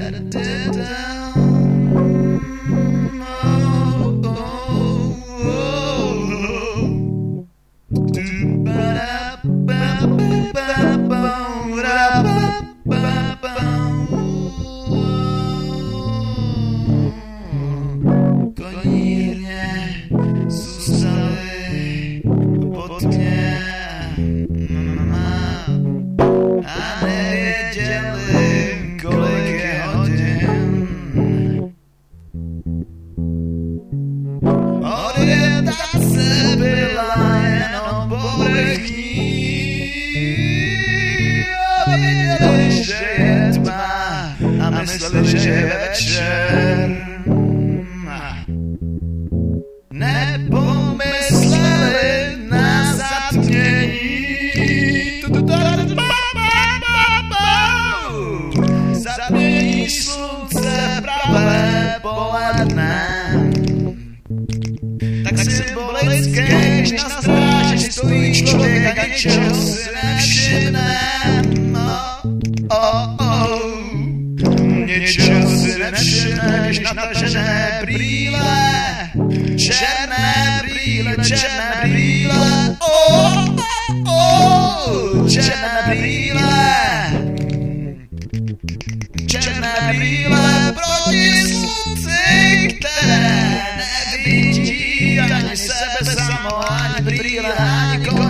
Mama, I'm jealous. Orientace byla jenom povrchní a věděli, že je tma a mysleli, že je večer. Nepomysleli na zatmění. Zatmění slunce pravé poledne. Člověk a ničeho si nevšimne. Oh, oh. Ničeho si nevšimne, když natažené brýle, černé brýle, černé brýle, oh, oh, černé brýle, černé brýle proti slunci, které nevidí ani sebe samo, ani brýle, ani koninu,